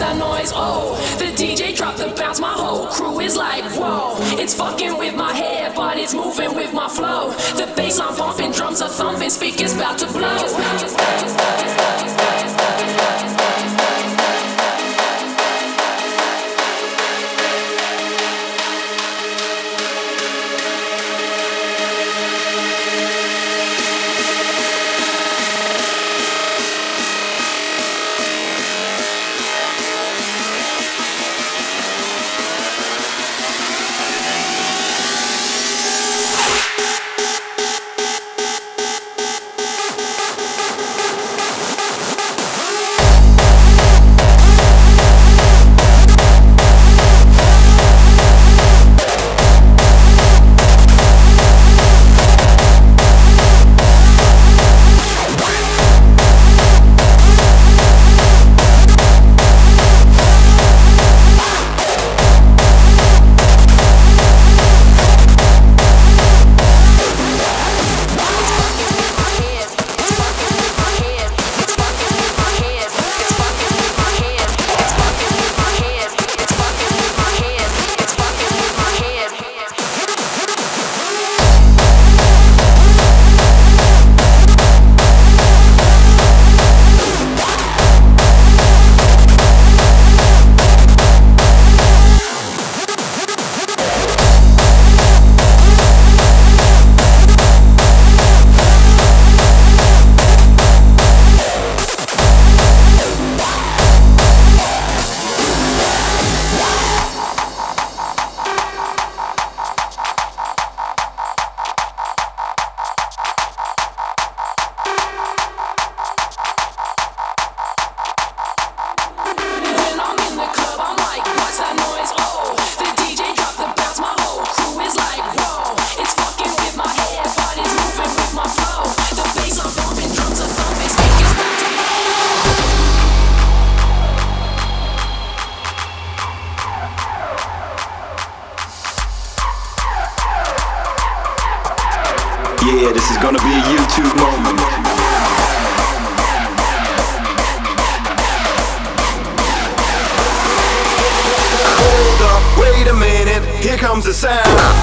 noise. Oh, the DJ dropped the bounce. My whole crew is like, whoa. It's fucking with my head, but it's moving with my flow. The bass I'm pumping, drums are thumping, speakers about to blow. Yeah, this is gonna be a YouTube moment. Hold up, wait a minute, here comes the sound.